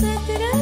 sit